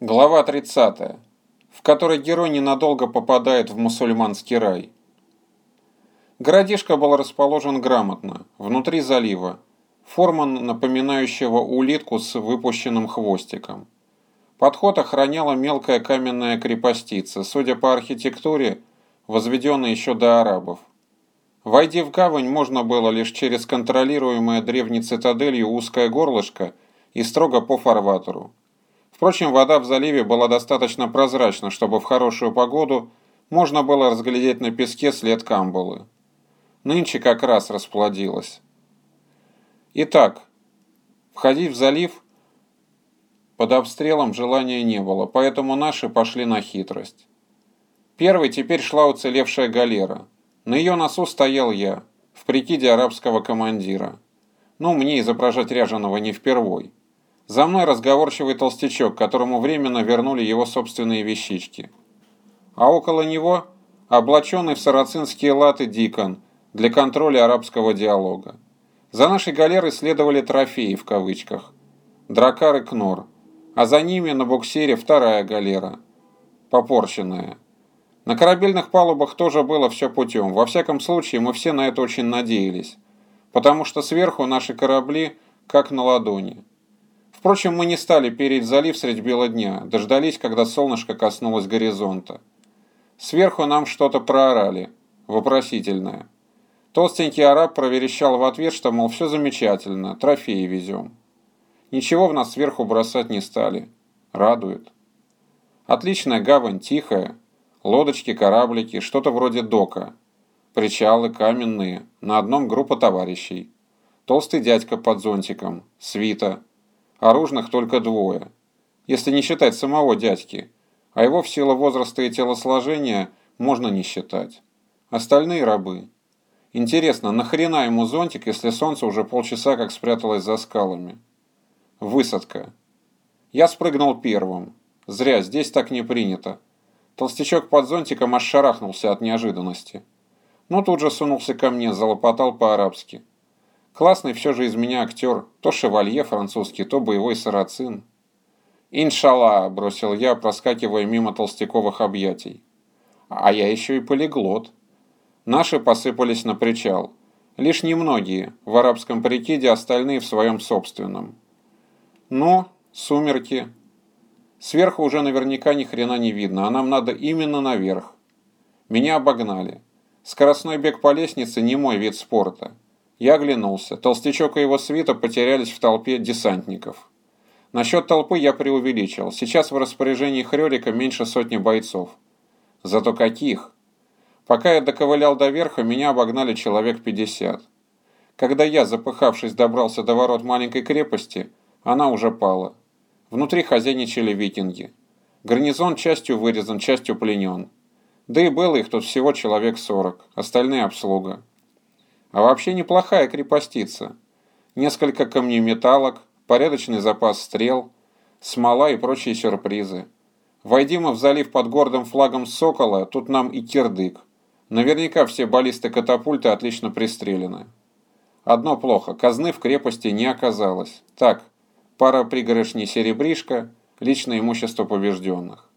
Глава 30, в которой герой ненадолго попадает в мусульманский рай. Городишко был расположен грамотно, внутри залива, форма напоминающего улитку с выпущенным хвостиком. Подход охраняла мелкая каменная крепостица, судя по архитектуре, возведенная еще до арабов. Войти в гавань можно было лишь через контролируемое древней цитаделью узкое горлышко и строго по фарватеру. Впрочем, вода в заливе была достаточно прозрачна, чтобы в хорошую погоду можно было разглядеть на песке след камбалы. Нынче как раз расплодилась. Итак, входить в залив под обстрелом желания не было, поэтому наши пошли на хитрость. Первой теперь шла уцелевшая галера. На ее носу стоял я, в прикиде арабского командира. Ну, мне изображать ряженого не впервой. За мной разговорчивый толстячок, которому временно вернули его собственные вещички. А около него облаченный в сарацинские латы Дикон для контроля арабского диалога. За нашей галерой следовали трофеи в кавычках. Дракар и Кнор. А за ними на буксире вторая галера. Попорченная. На корабельных палубах тоже было все путем. Во всяком случае, мы все на это очень надеялись. Потому что сверху наши корабли как на ладони. Впрочем, мы не стали переть залив средь бела дня, дождались, когда солнышко коснулось горизонта. Сверху нам что-то проорали, вопросительное. Толстенький араб проверещал в ответ, что, мол, все замечательно, трофеи везем. Ничего в нас сверху бросать не стали. Радует. Отличная гавань, тихая. Лодочки, кораблики, что-то вроде дока. Причалы каменные, на одном группа товарищей. Толстый дядька под зонтиком, свита – Оружных только двое. Если не считать самого дядьки. А его в силу возраста и телосложения можно не считать. Остальные рабы. Интересно, нахрена ему зонтик, если солнце уже полчаса как спряталось за скалами? Высадка. Я спрыгнул первым. Зря, здесь так не принято. Толстячок под зонтиком аж шарахнулся от неожиданности. Но тут же сунулся ко мне, залопотал по-арабски. Классный все же из меня актер, то шевалье французский, то боевой сарацин. «Иншалла!» – бросил я, проскакивая мимо толстяковых объятий. «А я еще и полиглот». Наши посыпались на причал. Лишь немногие, в арабском прикиде, остальные в своем собственном. Но, сумерки. Сверху уже наверняка ни хрена не видно, а нам надо именно наверх. Меня обогнали. Скоростной бег по лестнице не мой вид спорта. Я оглянулся. Толстячок и его свита потерялись в толпе десантников. Насчет толпы я преувеличил. Сейчас в распоряжении Хрёрика меньше сотни бойцов. Зато каких? Пока я доковылял до верха, меня обогнали человек 50. Когда я, запыхавшись, добрался до ворот маленькой крепости, она уже пала. Внутри хозяйничали викинги. Гарнизон частью вырезан, частью пленен. Да и было их тут всего человек 40, остальные обслуга. А вообще неплохая крепостица. Несколько камнеметалок, порядочный запас стрел, смола и прочие сюрпризы. Войди мы в залив под гордым флагом Сокола, тут нам и кирдык. Наверняка все баллисты катапульты отлично пристрелены. Одно плохо, казны в крепости не оказалось. Так, пара пригоршней серебришка, личное имущество побежденных.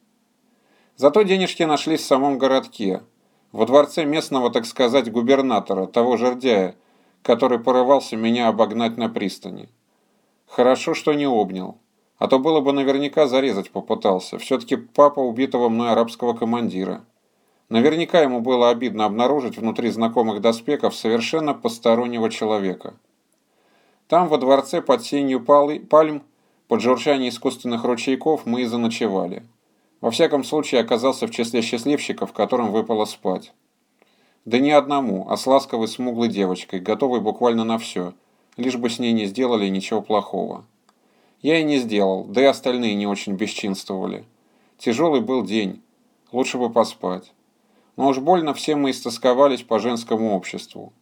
Зато денежки нашлись в самом городке – во дворце местного, так сказать, губернатора, того жердяя, который порывался меня обогнать на пристани. Хорошо, что не обнял. А то было бы наверняка зарезать попытался. Все-таки папа убитого мной арабского командира. Наверняка ему было обидно обнаружить внутри знакомых доспехов совершенно постороннего человека. Там, во дворце, под сенью пальм, под журчание искусственных ручейков, мы и заночевали. Во всяком случае, оказался в числе счастливчиков, которым выпало спать. Да не одному, а с ласковой смуглой девочкой, готовой буквально на все, лишь бы с ней не сделали ничего плохого. Я и не сделал, да и остальные не очень бесчинствовали. Тяжелый был день, лучше бы поспать. Но уж больно все мы истосковались по женскому обществу.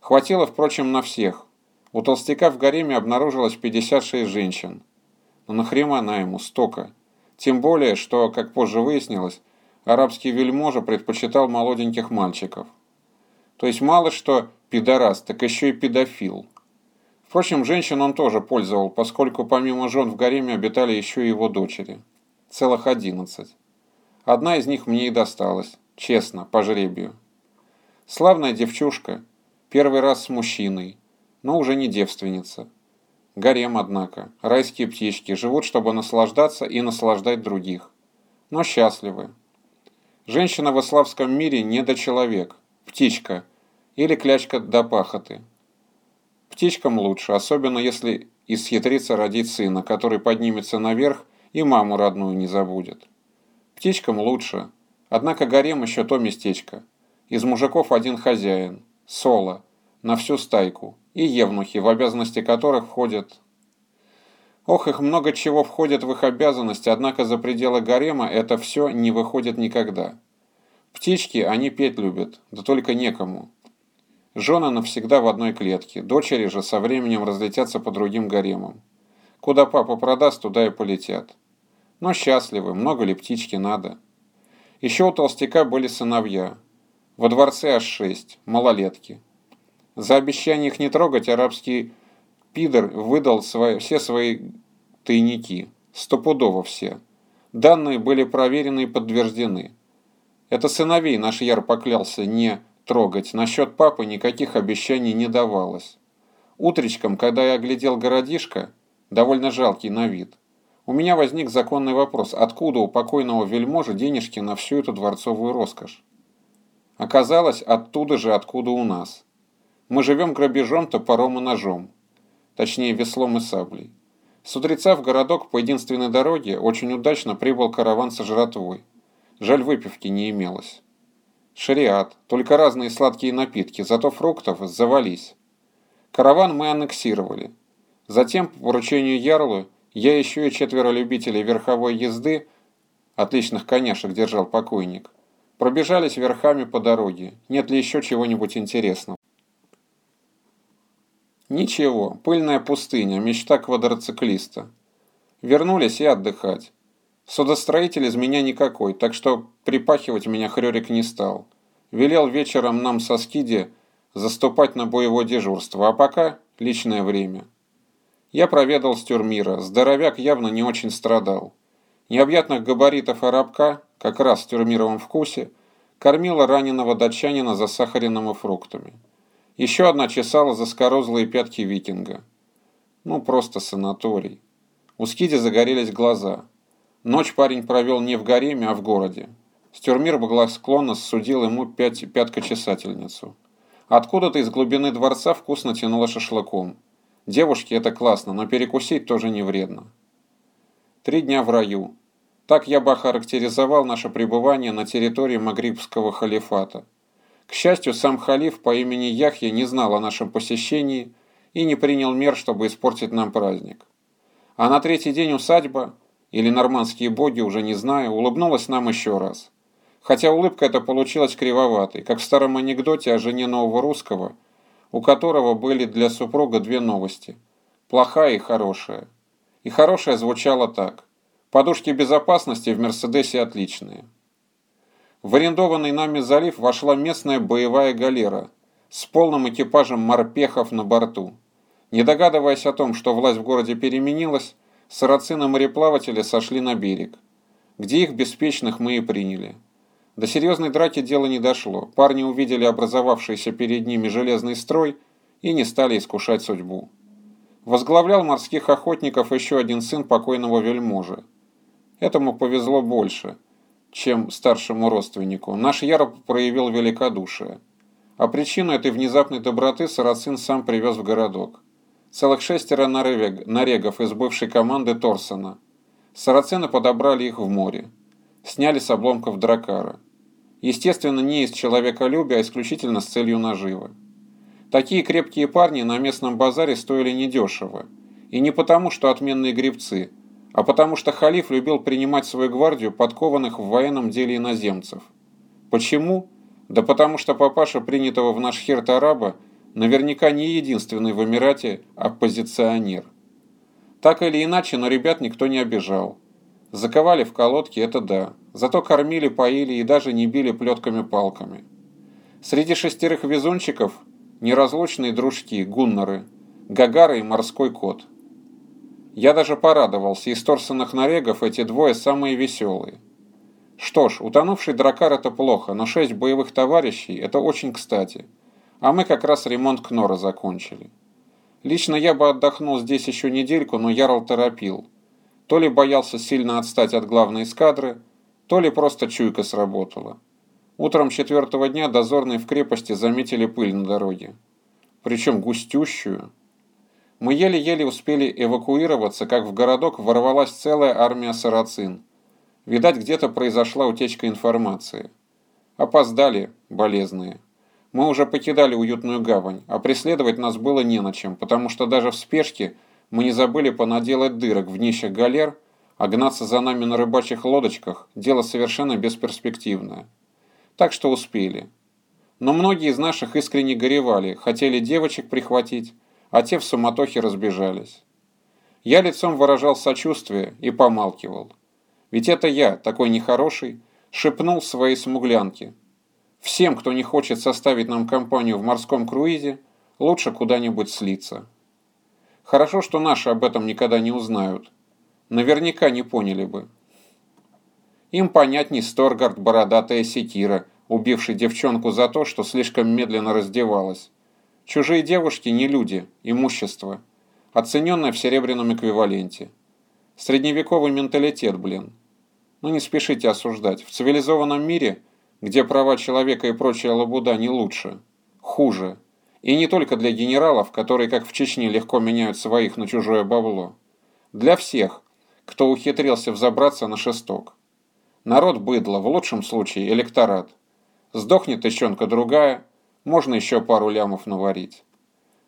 Хватило, впрочем, на всех. У толстяка в гареме обнаружилось 56 женщин. Но нахрена она ему столько? Тем более, что, как позже выяснилось, арабский вельможа предпочитал молоденьких мальчиков. То есть мало что пидорас, так еще и педофил. Впрочем, женщин он тоже пользовал, поскольку помимо жен в гареме обитали еще и его дочери. целых одиннадцать. Одна из них мне и досталась, честно, по жребию. Славная девчушка, первый раз с мужчиной, но уже не девственница. Гарем, однако, райские птички, живут, чтобы наслаждаться и наслаждать других. Но счастливы. Женщина в иславском мире не до человек, птичка или клячка до пахоты. Птичкам лучше, особенно если исхитрится родить сына, который поднимется наверх и маму родную не забудет. Птичкам лучше, однако гарем еще то местечко. Из мужиков один хозяин, соло, на всю стайку, и евнухи, в обязанности которых входят... Ох, их много чего входит в их обязанности, однако за пределы гарема это все не выходит никогда. Птички они петь любят, да только некому. Жены навсегда в одной клетке, дочери же со временем разлетятся по другим гаремам. Куда папа продаст, туда и полетят. Но счастливы, много ли птички надо. Еще у толстяка были сыновья. Во дворце аж шесть, малолетки. За обещание их не трогать арабский пидор выдал свои, все свои тайники. Стопудово все. Данные были проверены и подтверждены. Это сыновей наш Яр поклялся не трогать. Насчет папы никаких обещаний не давалось. Утречком, когда я оглядел городишко, довольно жалкий на вид, у меня возник законный вопрос, откуда у покойного вельможи денежки на всю эту дворцовую роскошь? Оказалось, оттуда же, откуда у нас. Мы живем грабежом, топором и ножом. Точнее, веслом и саблей. С утреца в городок по единственной дороге очень удачно прибыл караван со жратвой. Жаль, выпивки не имелось. Шариат, только разные сладкие напитки, зато фруктов завались. Караван мы аннексировали. Затем, по поручению Ярлу, я еще и четверо любителей верховой езды, отличных коняшек держал покойник, пробежались верхами по дороге, нет ли еще чего-нибудь интересного. Ничего, пыльная пустыня, мечта квадроциклиста. Вернулись и отдыхать. Судостроитель из меня никакой, так что припахивать меня Хрёрик не стал. Велел вечером нам со Скиди заступать на боевое дежурство, а пока личное время. Я проведал стюрмира, здоровяк явно не очень страдал. Необъятных габаритов арабка, как раз в тюрмировом вкусе, кормила раненого датчанина засахаренными фруктами. Еще одна чесала заскорузлые пятки викинга. Ну, просто санаторий. У Скиди загорелись глаза. Ночь парень провел не в гареме, а в городе. Стюрмир благосклонно судил ему пять, пяткочесательницу. Откуда-то из глубины дворца вкусно тянуло шашлыком. Девушки это классно, но перекусить тоже не вредно. Три дня в раю. Так я бы охарактеризовал наше пребывание на территории Магрибского халифата. К счастью, сам халиф по имени Яхья не знал о нашем посещении и не принял мер, чтобы испортить нам праздник. А на третий день усадьба, или нормандские боги, уже не знаю, улыбнулась нам еще раз. Хотя улыбка эта получилась кривоватой, как в старом анекдоте о жене нового русского, у которого были для супруга две новости – плохая и хорошая. И хорошая звучала так – подушки безопасности в Мерседесе отличные. В арендованный нами залив вошла местная боевая галера с полным экипажем морпехов на борту. Не догадываясь о том, что власть в городе переменилась, сарацины-мореплаватели сошли на берег, где их беспечных мы и приняли. До серьезной драки дело не дошло. Парни увидели образовавшийся перед ними железный строй и не стали искушать судьбу. Возглавлял морских охотников еще один сын покойного вельможи. Этому повезло больше – чем старшему родственнику, наш Яр проявил великодушие. А причину этой внезапной доброты Сарацин сам привез в городок. Целых шестеро нарегов из бывшей команды Торсона. Сарацины подобрали их в море. Сняли с обломков дракара. Естественно, не из человеколюбия, а исключительно с целью наживы. Такие крепкие парни на местном базаре стоили недешево. И не потому, что отменные гребцы – а потому что халиф любил принимать свою гвардию подкованных в военном деле иноземцев. Почему? Да потому что папаша принятого в наш херт араба наверняка не единственный в Эмирате оппозиционер. Так или иначе, но ребят никто не обижал. Заковали в колодки, это да. Зато кормили, поили и даже не били плетками-палками. Среди шестерых везунчиков неразлучные дружки, гуннеры, Гагара и морской кот – Я даже порадовался, из торсанных нарегов эти двое самые веселые. Что ж, утонувший дракар это плохо, но шесть боевых товарищей это очень кстати. А мы как раз ремонт Кнора закончили. Лично я бы отдохнул здесь еще недельку, но Ярл торопил. То ли боялся сильно отстать от главной эскадры, то ли просто чуйка сработала. Утром четвертого дня дозорные в крепости заметили пыль на дороге. Причем густющую. Мы еле-еле успели эвакуироваться, как в городок ворвалась целая армия сарацин. Видать, где-то произошла утечка информации. Опоздали, болезные. Мы уже покидали уютную гавань, а преследовать нас было не на чем, потому что даже в спешке мы не забыли понаделать дырок в днищах галер, а гнаться за нами на рыбачьих лодочках – дело совершенно бесперспективное. Так что успели. Но многие из наших искренне горевали, хотели девочек прихватить, а те в суматохе разбежались. Я лицом выражал сочувствие и помалкивал. Ведь это я, такой нехороший, шепнул своей смуглянке – Всем, кто не хочет составить нам компанию в морском круизе, лучше куда-нибудь слиться. Хорошо, что наши об этом никогда не узнают. Наверняка не поняли бы. Им понятней Сторгард бородатая секира, убивший девчонку за то, что слишком медленно раздевалась. Чужие девушки не люди, имущество, оцененное в серебряном эквиваленте. Средневековый менталитет, блин. Ну, не спешите осуждать. В цивилизованном мире – где права человека и прочая лабуда не лучше, хуже. И не только для генералов, которые, как в Чечне, легко меняют своих на чужое бабло. Для всех, кто ухитрился взобраться на шесток. Народ быдло, в лучшем случае электорат. Сдохнет тыщенка другая, можно еще пару лямов наварить.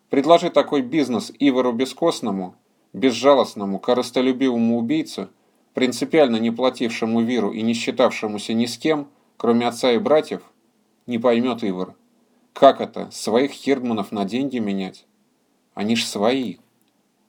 Предложи такой бизнес Ивару Бескосному, безжалостному, корыстолюбивому убийцу, принципиально не платившему Виру и не считавшемуся ни с кем – кроме отца и братьев, не поймет Ивар. Как это, своих хирдманов на деньги менять? Они ж свои.